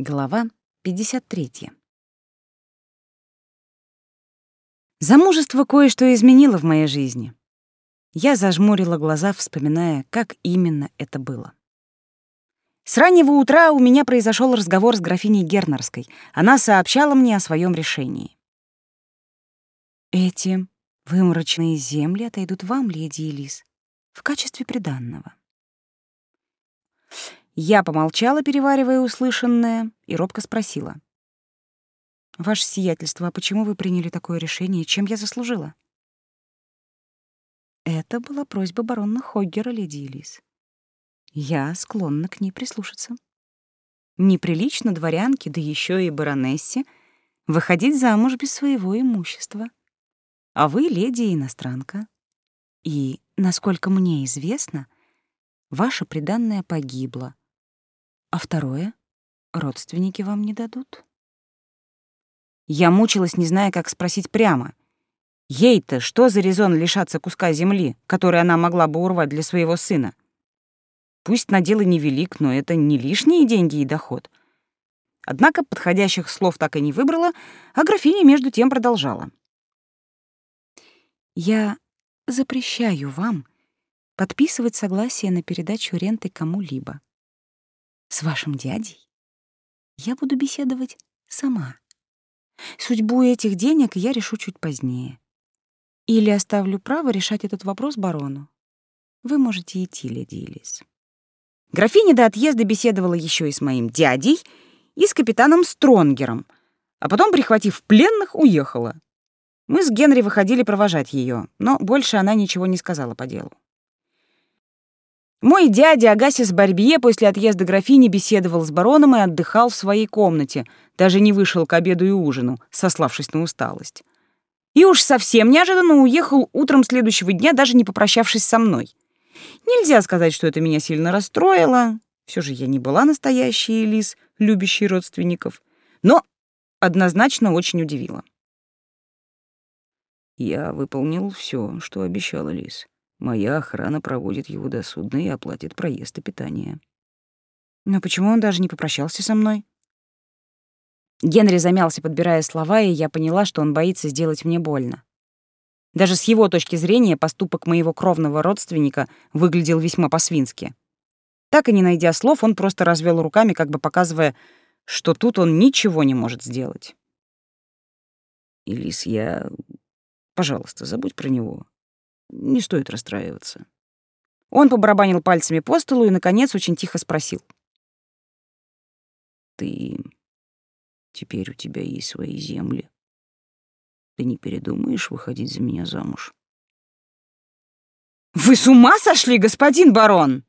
Глава 53. Замужество кое-что изменило в моей жизни. Я зажмурила глаза, вспоминая, как именно это было. С раннего утра у меня произошел разговор с графиней Гернерской. Она сообщала мне о своем решении. «Эти выморочные земли отойдут вам, леди Элис, в качестве приданного. Я помолчала, переваривая услышанное, и робко спросила. «Ваше сиятельство, а почему вы приняли такое решение? Чем я заслужила?» Это была просьба барона Хоггера, леди Элис. Я склонна к ней прислушаться. Неприлично дворянке, да еще и баронессе, выходить замуж без своего имущества. А вы леди-иностранка. И, насколько мне известно, ваша приданная погибла, а второе? Родственники вам не дадут? Я мучилась, не зная, как спросить прямо. Ей-то что за резон лишаться куска земли, который она могла бы урвать для своего сына? Пусть надел и невелик, но это не лишние деньги и доход. Однако подходящих слов так и не выбрала, а графиня между тем продолжала. «Я запрещаю вам подписывать согласие на передачу ренты кому-либо с вашим дядей я буду беседовать сама. Судьбу этих денег я решу чуть позднее. Или оставлю право решать этот вопрос барону. Вы можете идти, леди Элис. Графиня до отъезда беседовала еще и с моим дядей, и с капитаном Стронгером, а потом, прихватив пленных, уехала. Мы с Генри выходили провожать ее, но больше она ничего не сказала по делу. Мой дядя Агасис Барбье после отъезда графини беседовал с бароном и отдыхал в своей комнате, даже не вышел к обеду и ужину, сославшись на усталость. И уж совсем неожиданно уехал утром следующего дня, даже не попрощавшись со мной. Нельзя сказать, что это меня сильно расстроило. Все же я не была настоящей Элис, любящей родственников. Но однозначно очень удивила. Я выполнил все, что обещал Элис. Моя охрана проводит его до судна и оплатит проезд и питание. Но почему он даже не попрощался со мной? Генри замялся, подбирая слова, и я поняла, что он боится сделать мне больно. Даже с его точки зрения поступок моего кровного родственника выглядел весьма по-свински. Так и не найдя слов, он просто развел руками, как бы показывая, что тут он ничего не может сделать. «Элис, я... Пожалуйста, забудь про него. Не стоит расстраиваться. Он побарабанил пальцами по столу и, наконец, очень тихо спросил. «Ты... Теперь у тебя есть свои земли. Ты не передумаешь выходить за меня замуж?» «Вы с ума сошли, господин барон?»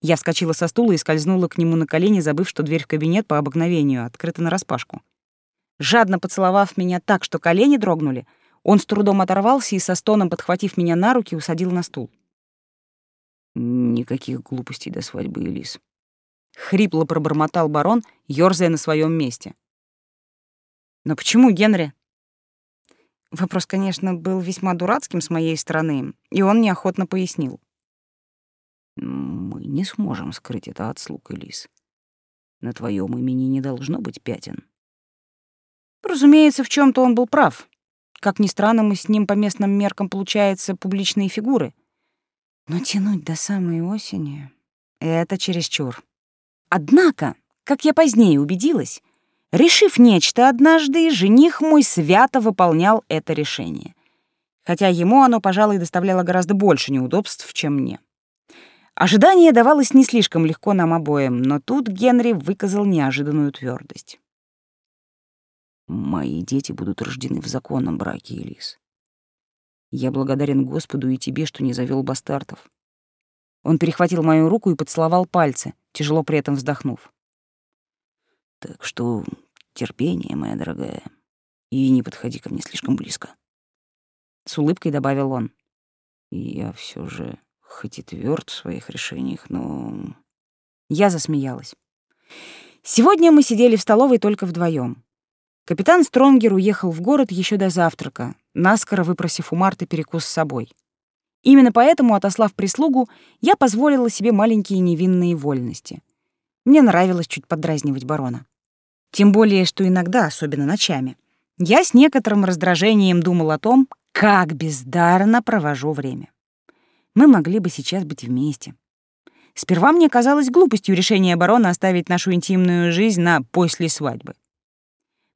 Я вскочила со стула и скользнула к нему на колени, забыв, что дверь в кабинет по обыкновению открыта нараспашку. Жадно поцеловав меня так, что колени дрогнули, он с трудом оторвался и со стоном, подхватив меня на руки, усадил на стул. «Никаких глупостей до свадьбы, Элис». Хрипло пробормотал барон, ёрзая на своем месте. «Но почему, Генри?» Вопрос, конечно, был весьма дурацким с моей стороны, и он неохотно пояснил. «Мы не сможем скрыть это от слуг, Элис. На твоем имени не должно быть пятен». Разумеется, в чем то он был прав. Как ни странно, мы с ним по местным меркам получается публичные фигуры. Но тянуть до самой осени — это чересчур. Однако, как я позднее убедилась, решив нечто однажды, жених мой свято выполнял это решение. Хотя ему оно, пожалуй, доставляло гораздо больше неудобств, чем мне. Ожидание давалось не слишком легко нам обоим, но тут Генри выказал неожиданную твердость. Мои дети будут рождены в законном браке, Элис. Я благодарен Господу и тебе, что не завел бастартов. Он перехватил мою руку и поцеловал пальцы, тяжело при этом вздохнув. Так что терпение, моя дорогая, и не подходи ко мне слишком близко. С улыбкой добавил он. Я все же, хоть и тверд в своих решениях, но... Я засмеялась. Сегодня мы сидели в столовой только вдвоем. Капитан Стронгер уехал в город еще до завтрака, наскоро выпросив у Марты перекус с собой. Именно поэтому, отослав прислугу, я позволила себе маленькие невинные вольности. Мне нравилось чуть подразнивать барона. Тем более, что иногда, особенно ночами, я с некоторым раздражением думал о том, как бездарно провожу время. Мы могли бы сейчас быть вместе. Сперва мне казалось глупостью решение барона оставить нашу интимную жизнь на после свадьбы.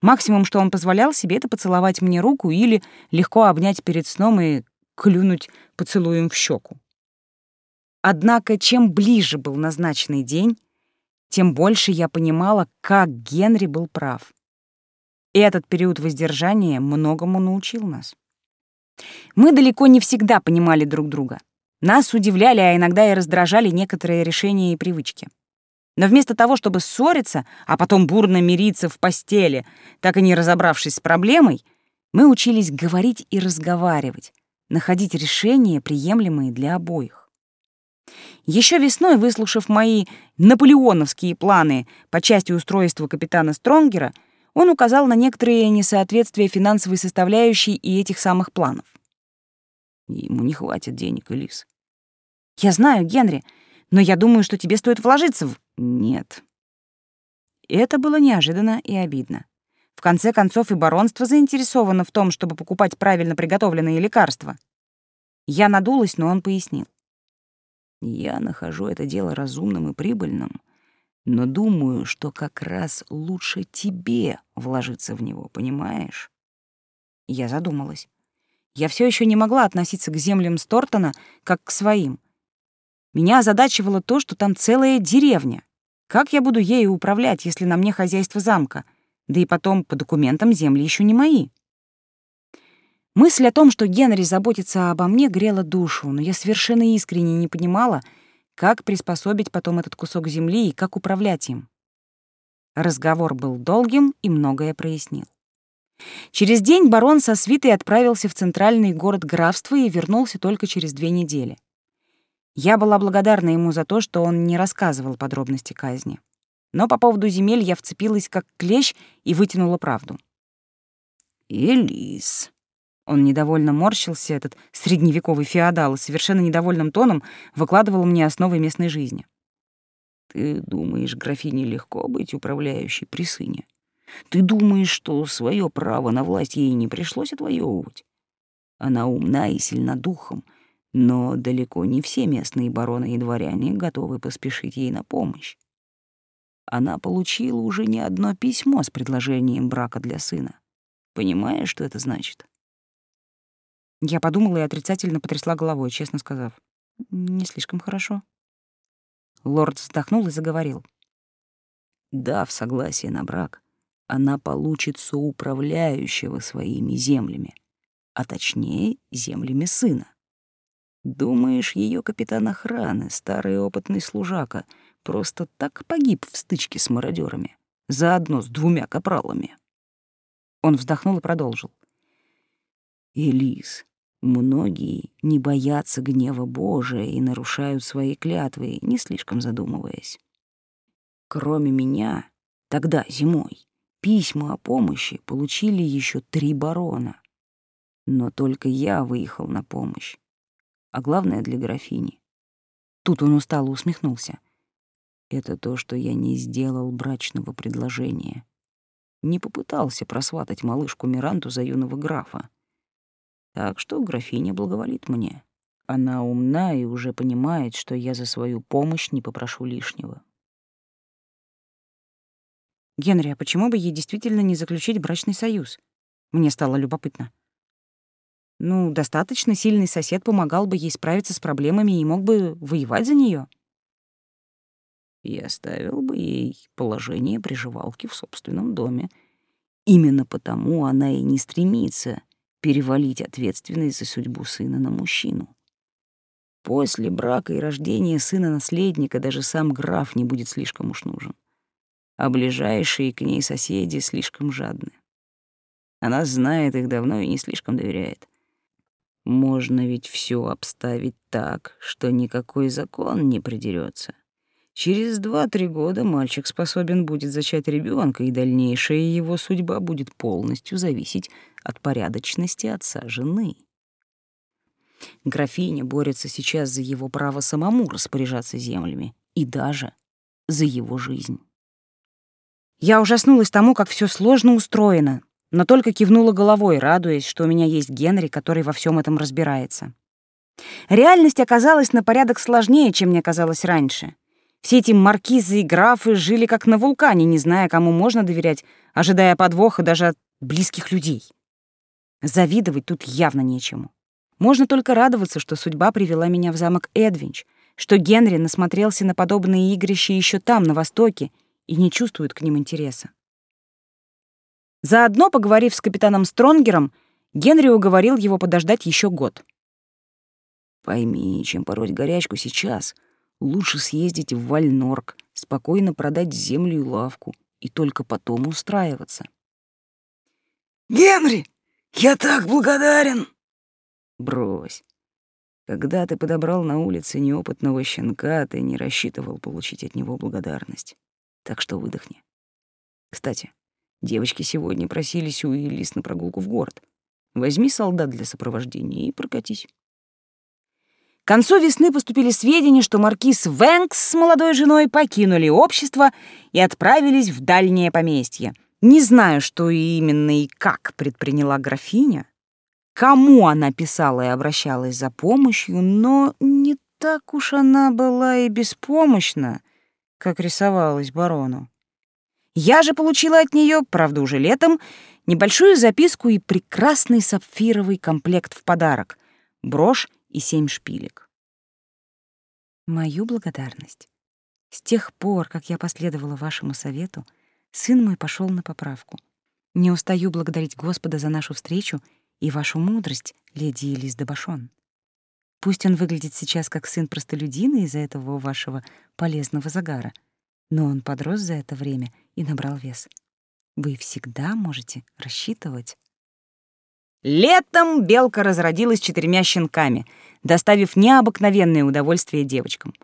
Максимум, что он позволял себе, это поцеловать мне руку или легко обнять перед сном и клюнуть поцелуем в щеку. Однако, чем ближе был назначенный день, тем больше я понимала, как Генри был прав. И этот период воздержания многому научил нас. Мы далеко не всегда понимали друг друга. Нас удивляли, а иногда и раздражали некоторые решения и привычки. Но вместо того, чтобы ссориться, а потом бурно мириться в постели, так и не разобравшись с проблемой, мы учились говорить и разговаривать, находить решения, приемлемые для обоих. Еще весной, выслушав мои наполеоновские планы по части устройства капитана Стронгера, он указал на некоторые несоответствия финансовой составляющей и этих самых планов. Ему не хватит денег, Элис. Я знаю, Генри, но я думаю, что тебе стоит вложиться в... Нет. Это было неожиданно и обидно. В конце концов, и баронство заинтересовано в том, чтобы покупать правильно приготовленные лекарства. Я надулась, но он пояснил. Я нахожу это дело разумным и прибыльным, но думаю, что как раз лучше тебе вложиться в него, понимаешь? Я задумалась. Я все еще не могла относиться к землям Стортона как к своим. Меня озадачивало то, что там целая деревня. Как я буду ею управлять, если на мне хозяйство замка? Да и потом, по документам, земли еще не мои. Мысль о том, что Генри заботится обо мне, грела душу, но я совершенно искренне не понимала, как приспособить потом этот кусок земли и как управлять им. Разговор был долгим и многое прояснил. Через день барон со свитой отправился в центральный город графства и вернулся только через две недели. Я была благодарна ему за то, что он не рассказывал подробности казни. Но по поводу земель я вцепилась как клещ и вытянула правду. «Элис», он недовольно морщился, этот средневековый феодал, и совершенно недовольным тоном выкладывал мне основы местной жизни. «Ты думаешь, графине легко быть управляющей при сыне? Ты думаешь, что свое право на власть ей не пришлось отвоевывать? Она умна и сильна духом, но далеко не все местные бароны и дворяне готовы поспешить ей на помощь. Она получила уже не одно письмо с предложением брака для сына. Понимаешь, что это значит?» Я подумала и отрицательно потрясла головой, честно сказав. Не слишком хорошо. Лорд вздохнул и заговорил. Дав согласие на брак, она получит соуправляющего своими землями, а точнее землями сына. Думаешь, ее капитан охраны, старый опытный служака, просто так погиб в стычке с мародерами, заодно с двумя капралами? Он вздохнул и продолжил. Элис, Многие не боятся гнева Божия и нарушают свои клятвы, не слишком задумываясь. Кроме меня, тогда зимой, письма о помощи получили еще три барона. Но только я выехал на помощь. А главное для графини. Тут он устало усмехнулся. Это то, что я не сделал брачного предложения. Не попытался просватать малышку Миранту за юного графа. Так что графиня благоволит мне. Она умна и уже понимает, что я за свою помощь не попрошу лишнего. Генри, а почему бы ей действительно не заключить брачный союз? Мне стало любопытно. Ну, достаточно сильный сосед помогал бы ей справиться с проблемами и мог бы воевать за нее. Я оставил бы ей положение приживалки в собственном доме. Именно потому она и не стремится перевалить ответственность за судьбу сына на мужчину. После брака и рождения сына-наследника даже сам граф не будет слишком уж нужен, а ближайшие к ней соседи слишком жадны. Она знает их давно и не слишком доверяет. Можно ведь все обставить так, что никакой закон не придерется. Через два-три года мальчик способен будет зачать ребенка, и дальнейшая его судьба будет полностью зависеть от порядочности отца жены. Графиня борется сейчас за его право самому распоряжаться землями и даже за его жизнь. Я ужаснулась тому, как все сложно устроено, но только кивнула головой, радуясь, что у меня есть Генри, который во всем этом разбирается. Реальность оказалась на порядок сложнее, чем мне казалось раньше. Все эти маркизы и графы жили как на вулкане, не зная, кому можно доверять, ожидая подвоха даже от близких людей. Завидовать тут явно нечему. Можно только радоваться, что судьба привела меня в замок Эдвинч, что Генри насмотрелся на подобные игрища еще там, на Востоке, и не чувствует к ним интереса. Заодно, поговорив с капитаном Стронгером, Генри уговорил его подождать еще год. «Пойми, чем пороть горячку сейчас, лучше съездить в Вальнорк, спокойно продать землю и лавку, и только потом устраиваться». «Генри, я так благодарен!» «Брось. Когда ты подобрал на улице неопытного щенка, ты не рассчитывал получить от него благодарность. Так что выдохни. Кстати, девочки сегодня просились у Элис на прогулку в город. Возьми солдат для сопровождения и прокатись. К концу весны поступили сведения, что маркиз Венкс с молодой женой покинули общество и отправились в дальнее поместье. Не знаю, что именно и как предприняла графиня, кому она писала и обращалась за помощью, но не так уж она была и беспомощна, как рисовалась барону. Я же получила от нее, правда уже летом, небольшую записку и прекрасный сапфировый комплект в подарок — брошь и семь шпилек. Мою благодарность. С тех пор, как я последовала вашему совету, сын мой пошел на поправку. Не устаю благодарить Господа за нашу встречу и вашу мудрость, леди Элис Башон. Пусть он выглядит сейчас как сын простолюдина из-за этого вашего полезного загара, но он подрос за это время и набрал вес. Вы всегда можете рассчитывать. Летом белка разродилась четырьмя щенками, доставив необыкновенное удовольствие девочкам.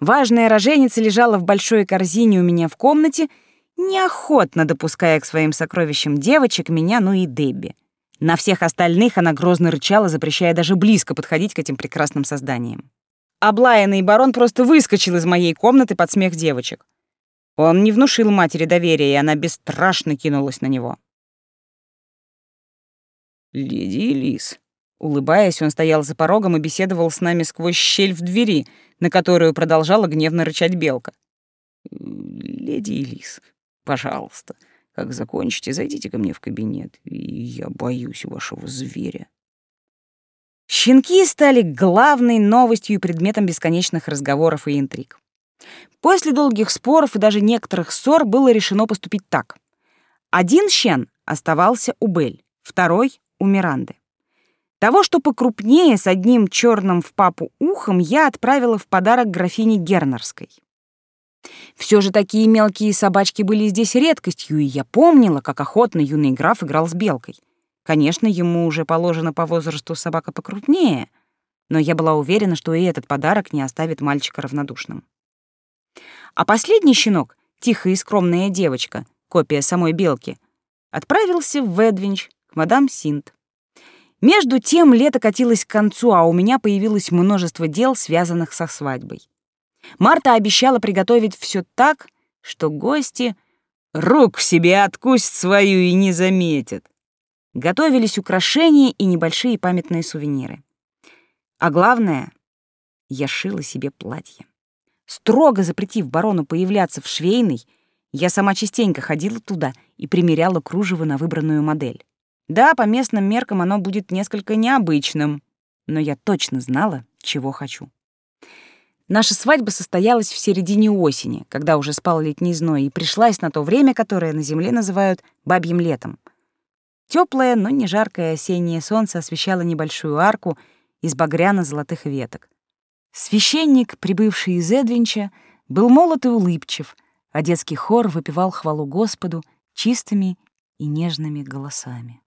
Важная роженица лежала в большой корзине у меня в комнате, неохотно допуская к своим сокровищам девочек меня, ну и Дебби. На всех остальных она грозно рычала, запрещая даже близко подходить к этим прекрасным созданиям. Облаянный барон просто выскочил из моей комнаты под смех девочек. Он не внушил матери доверия, и она бесстрашно кинулась на него. «Леди Элис», Улыбаясь, он стоял за порогом и беседовал с нами сквозь щель в двери, на которую продолжала гневно рычать белка. «Леди Элис, пожалуйста, как закончите, зайдите ко мне в кабинет, и я боюсь вашего зверя. Щенки стали главной новостью и предметом бесконечных разговоров и интриг. После долгих споров и даже некоторых ссор было решено поступить так. Один щен оставался у Бель, второй — у Миранды. Того, что покрупнее, с одним черным в папу ухом, я отправила в подарок графине Гернерской. Все же такие мелкие собачки были здесь редкостью, и я помнила, как охотно юный граф играл с белкой. Конечно, ему уже положено по возрасту собака покрупнее, но я была уверена, что и этот подарок не оставит мальчика равнодушным. А последний щенок, тихая и скромная девочка, копия самой белки, отправился в Эдвинч к мадам Синт. Между тем лето катилось к концу, а у меня появилось множество дел, связанных со свадьбой. Марта обещала приготовить все так, что гости рук себе откусят свою и не заметят. Готовились украшения и небольшие памятные сувениры. А главное, я шила себе платье. Строго запретив барону появляться в швейной, я сама частенько ходила туда и примеряла кружево на выбранную модель. Да, по местным меркам оно будет несколько необычным, но я точно знала, чего хочу. Наша свадьба состоялась в середине осени, когда уже спал летний зной, и пришлась на то время, которое на земле называют бабьим летом. Теплое, но не жаркое осеннее солнце освещало небольшую арку из багряно-золотых веток. Священник, прибывший из Эдвинча, был молод и улыбчив, а детский хор выпевал хвалу Господу чистыми и нежными голосами.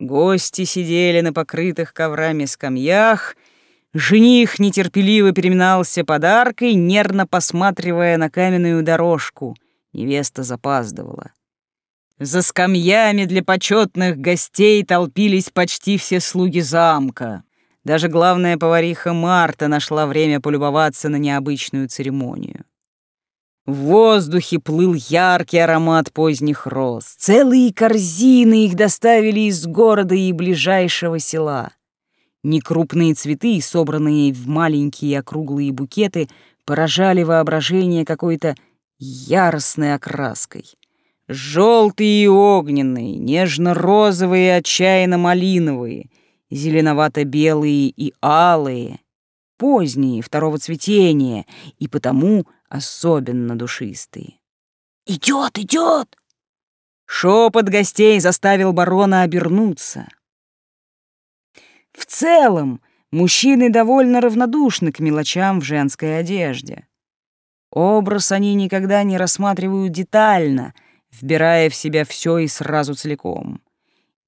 Гости сидели на покрытых коврами скамьях — Жених нетерпеливо переминался подаркой, нервно посматривая на каменную дорожку. Невеста запаздывала. За скамьями для почетных гостей толпились почти все слуги замка. Даже главная повариха Марта нашла время полюбоваться на необычную церемонию. В воздухе плыл яркий аромат поздних роз. Целые корзины их доставили из города и ближайшего села. Некрупные цветы, собранные в маленькие округлые букеты, поражали воображение какой-то яростной окраской. Желтые и огненные, нежно-розовые и отчаянно-малиновые, зеленовато-белые и алые, поздние, второго цветения, и потому особенно душистые. «Идет, идет!» Шепот гостей заставил барона обернуться. В целом, мужчины довольно равнодушны к мелочам в женской одежде. Образ они никогда не рассматривают детально, вбирая в себя все и сразу целиком.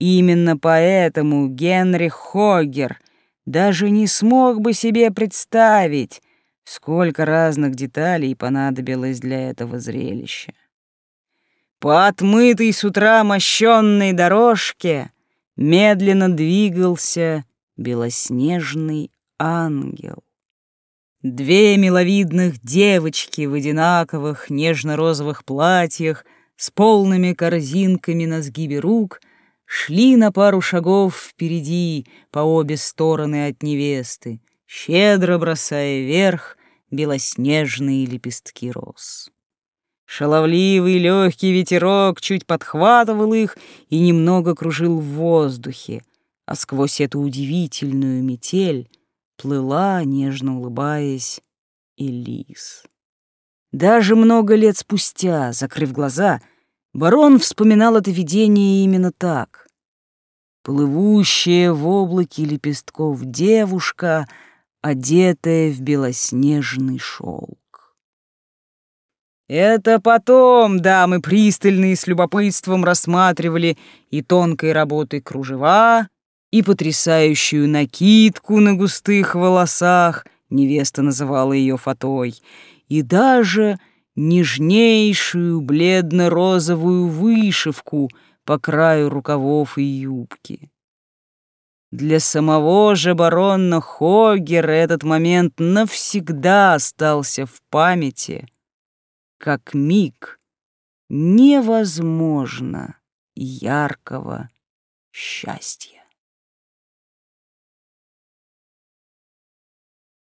Именно поэтому Генрих Хоггер даже не смог бы себе представить, сколько разных деталей понадобилось для этого зрелища. По отмытой с утра мощенной дорожке медленно двигался белоснежный ангел. Две миловидных девочки в одинаковых нежно-розовых платьях с полными корзинками на сгибе рук шли на пару шагов впереди по обе стороны от невесты, щедро бросая вверх белоснежные лепестки роз. Шаловливый легкий ветерок чуть подхватывал их и немного кружил в воздухе, а сквозь эту удивительную метель плыла, нежно улыбаясь, Элис. Даже много лет спустя, закрыв глаза, барон вспоминал это видение именно так. Плывущая в облаке лепестков девушка, одетая в белоснежный шелк. Это потом дамы пристальные с любопытством рассматривали и тонкой работой кружева, и потрясающую накидку на густых волосах, невеста называла ее фатой, и даже нежнейшую бледно-розовую вышивку по краю рукавов и юбки. Для самого же барона Хоггера этот момент навсегда остался в памяти, как миг невозможно яркого счастья.